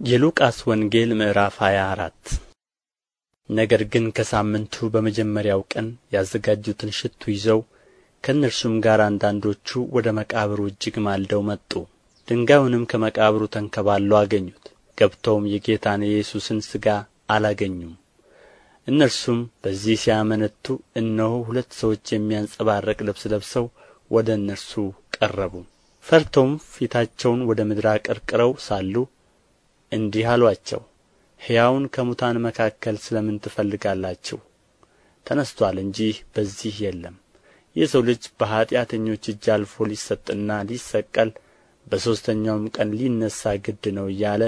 የሉቃስ ወንጌል ምዕራፍ ሃያ አራት። ነገር ግን ከሳምንቱ በመጀመሪያው ቀን ያዘጋጁትን ሽቱ ይዘው ከእነርሱም ጋር አንዳንዶቹ ወደ መቃብሩ እጅግ ማልደው መጡ። ድንጋዩንም ከመቃብሩ ተንከባሎ አገኙት። ገብተውም የጌታን የኢየሱስን ሥጋ አላገኙም። እነርሱም በዚህ ሲያመነቱ እነሆ ሁለት ሰዎች የሚያንጸባርቅ ልብስ ለብሰው ወደ እነርሱ ቀረቡ። ፈርተውም ፊታቸውን ወደ ምድር አቀርቅረው ሳሉ እንዲህ አሉአቸው ሕያውን ከሙታን መካከል ስለ ምን ትፈልጋላችሁ? ተነሥቶአል እንጂ በዚህ የለም። የሰው ልጅ በኃጢአተኞች እጅ አልፎ ሊሰጥና ሊሰቀል በሦስተኛውም ቀን ሊነሣ ግድ ነው እያለ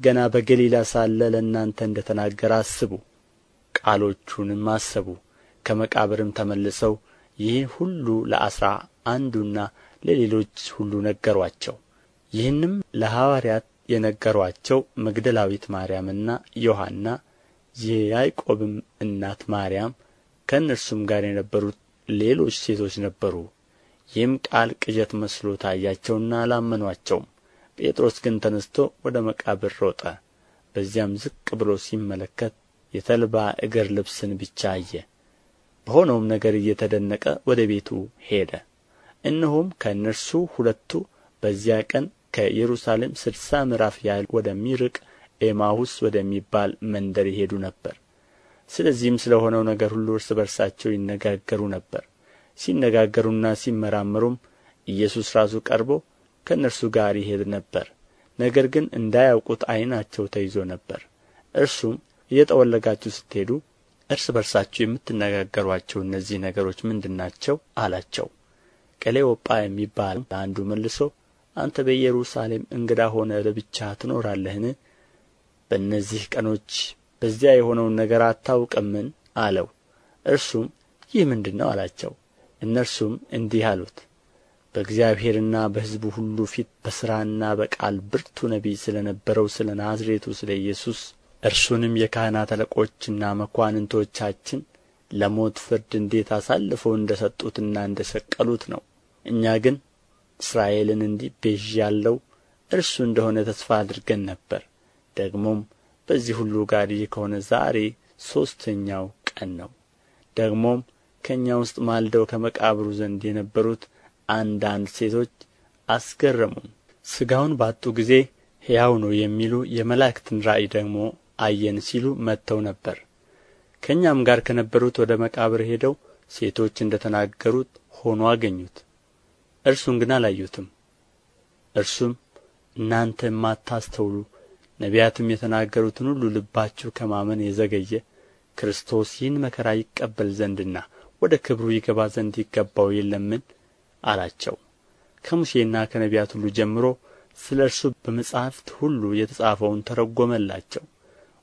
ገና በገሊላ ሳለ ለእናንተ እንደ ተናገረ አስቡ ቃሎቹንም አሰቡ። ከመቃብርም ተመልሰው ይህን ሁሉ ለአሥራ አንዱና ለሌሎች ሁሉ ነገሩአቸው ይህንም ለሐዋርያት የነገሩአቸው መግደላዊት ማርያምና ዮሐና የያዕቆብም እናት ማርያም ከእነርሱም ጋር የነበሩት ሌሎች ሴቶች ነበሩ። ይህም ቃል ቅዠት መስሎ ታያቸውና አላመኑአቸውም ጴጥሮስ ግን ተነሥቶ ወደ መቃብር ሮጠ። በዚያም ዝቅ ብሎ ሲመለከት የተልባ እግር ልብስን ብቻ አየ። በሆነውም ነገር እየተደነቀ ወደ ቤቱ ሄደ። እነሆም ከእነርሱ ሁለቱ በዚያ ቀን ከኢየሩሳሌም ስድሳ ምዕራፍ ያህል ወደሚርቅ ኤማሁስ ወደሚባል መንደር ይሄዱ ነበር። ስለዚህም ስለ ሆነው ነገር ሁሉ እርስ በርሳቸው ይነጋገሩ ነበር። ሲነጋገሩና ሲመራመሩም ኢየሱስ ራሱ ቀርቦ ከእነርሱ ጋር ይሄድ ነበር። ነገር ግን እንዳያውቁት ዓይናቸው ተይዞ ነበር። እርሱም እየጠወለጋችሁ ስትሄዱ እርስ በርሳችሁ የምትነጋገሩአቸው እነዚህ ነገሮች ምንድር ናቸው? አላቸው። ቀሌዎጳ የሚባል አንዱ መልሶ አንተ በኢየሩሳሌም እንግዳ ሆነህ ለብቻህ ትኖራለህን? በእነዚህ ቀኖች በዚያ የሆነውን ነገር አታውቅምን? አለው። እርሱም ይህ ምንድር ነው አላቸው። እነርሱም እንዲህ አሉት በእግዚአብሔርና በሕዝቡ ሁሉ ፊት በሥራና በቃል ብርቱ ነቢይ ስለ ነበረው ስለ ናዝሬቱ ስለ ኢየሱስ እርሱንም የካህናት አለቆችና መኳንንቶቻችን ለሞት ፍርድ እንዴት አሳልፈው እንደ ሰጡትና እንደ ሰቀሉት ነው። እኛ ግን እስራኤልን እንዲቤዥ ያለው እርሱ እንደ ሆነ ተስፋ አድርገን ነበር። ደግሞም በዚህ ሁሉ ጋር ይህ ከሆነ ዛሬ ሦስተኛው ቀን ነው። ደግሞም ከእኛ ውስጥ ማልደው ከመቃብሩ ዘንድ የነበሩት አንዳንድ ሴቶች አስገረሙን። ሥጋውን ባጡ ጊዜ ሕያው ነው የሚሉ የመላእክትን ራእይ ደግሞ አየን ሲሉ መጥተው ነበር። ከእኛም ጋር ከነበሩት ወደ መቃብር ሄደው ሴቶች እንደ ተናገሩት ሆኖ አገኙት እርሱን ግን አላዩትም። እርሱም እናንተ የማታስተውሉ ነቢያትም የተናገሩትን ሁሉ ልባችሁ ከማመን የዘገየ ክርስቶስ ይህን መከራ ይቀበል ዘንድና ወደ ክብሩ ይገባ ዘንድ ይገባው የለምን? አላቸው። ከሙሴና ከነቢያት ሁሉ ጀምሮ ስለ እርሱ በመጻሕፍት ሁሉ የተጻፈውን ተረጎመላቸው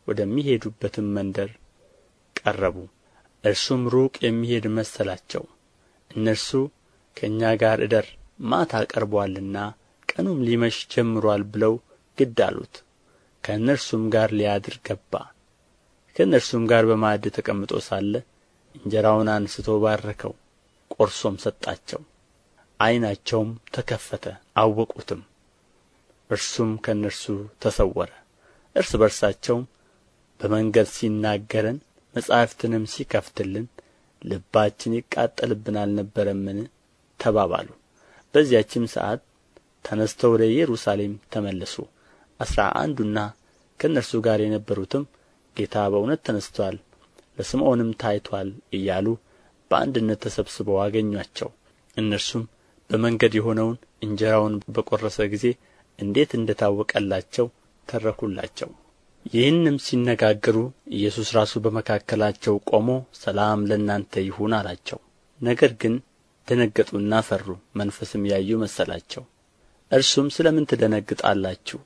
ወደሚሄዱበትም መንደር ቀረቡ። እርሱም ሩቅ የሚሄድ መሰላቸው። እነርሱ ከእኛ ጋር እደር ማታ ቀርቦአልና ቀኑም ሊመሽ ጀምሮአል ብለው ግድ አሉት። ከእነርሱም ጋር ሊያድር ገባ። ከእነርሱም ጋር በማዕድ ተቀምጦ ሳለ እንጀራውን አንሥቶ ባረከው ቆርሶም ሰጣቸው። ዓይናቸውም ተከፈተ አወቁትም። እርሱም ከእነርሱ ተሰወረ። እርስ በርሳቸውም በመንገድ ሲናገረን መጻሕፍትንም ሲከፍትልን ልባችን ይቃጠልብን አልነበረምን ተባባሉ። በዚያችም ሰዓት ተነሥተው ወደ ኢየሩሳሌም ተመለሱ። አሥራ አንዱና ከእነርሱ ጋር የነበሩትም ጌታ በእውነት ተነሥቶአል ለስምዖንም ታይቶአል እያሉ በአንድነት ተሰብስበው አገኟቸው። እነርሱም በመንገድ የሆነውን እንጀራውን በቈረሰ ጊዜ እንዴት እንደ ታወቀላቸው ተረኩላቸው። ይህንም ሲነጋገሩ ኢየሱስ ራሱ በመካከላቸው ቆሞ ሰላም ለእናንተ ይሁን አላቸው። ነገር ግን ደነገጡና ፈሩ መንፈስም ያዩ መሰላቸው። እርሱም ስለ ምን ትደነግጣላችሁ?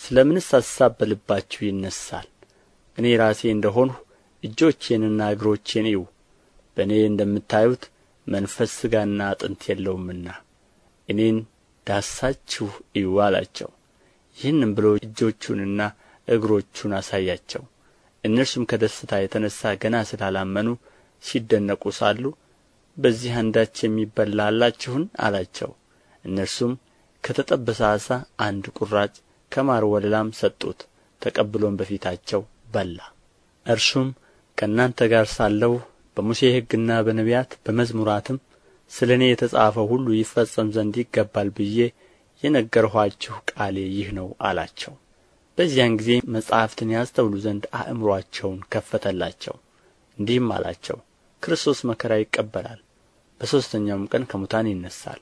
ስለ ምንስ አሳብ በልባችሁ ይነሣል? እኔ ራሴ እንደ ሆንሁ እጆቼንና እግሮቼን እዩ። በእኔ እንደምታዩት መንፈስ ሥጋና አጥንት የለውምና እኔን ዳሳችሁ እዩ አላቸው። ይህንም ብሎ እጆቹንና እግሮቹን አሳያቸው። እነርሱም ከደስታ የተነሣ ገና ስላላመኑ ሲደነቁ ሳሉ በዚህ አንዳች የሚበላ አላችሁን? አላቸው። እነርሱም ከተጠበሰ ዓሣ አንድ ቁራጭ ከማር ወለላም ሰጡት ተቀብሎም በፊታቸው በላ። እርሱም ከእናንተ ጋር ሳለሁ በሙሴ ሕግና በነቢያት በመዝሙራትም ስለ እኔ የተጻፈው ሁሉ ይፈጸም ዘንድ ይገባል ብዬ የነገርኋችሁ ቃሌ ይህ ነው አላቸው። በዚያን ጊዜ መጻሕፍትን ያስተውሉ ዘንድ አእምሮአቸውን ከፈተላቸው እንዲህም አላቸው ክርስቶስ መከራ ይቀበላል በሦስተኛውም ቀን ከሙታን ይነሣል።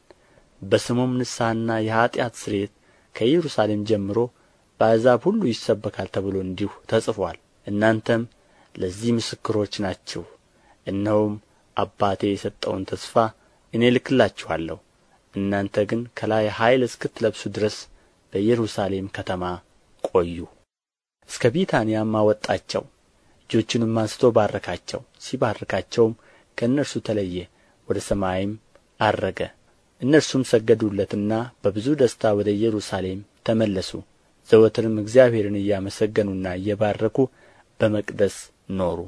በስሙም ንስሐና የኃጢአት ስርየት ከኢየሩሳሌም ጀምሮ በአሕዛብ ሁሉ ይሰበካል ተብሎ እንዲሁ ተጽፎአል። እናንተም ለዚህ ምስክሮች ናችሁ። እነሆም አባቴ የሰጠውን ተስፋ እኔ እልክላችኋለሁ። እናንተ ግን ከላይ ኃይል እስክትለብሱ ድረስ በኢየሩሳሌም ከተማ ቆዩ። እስከ ቢታንያም አወጣቸው እጆቹንም አንስቶ ባረካቸው። ሲባርካቸውም ከእነርሱ ተለየ ወደ ሰማይም ዐረገ እነርሱም ሰገዱለትና በብዙ ደስታ ወደ ኢየሩሳሌም ተመለሱ። ዘወትርም እግዚአብሔርን እያመሰገኑና እየባረኩ በመቅደስ ኖሩ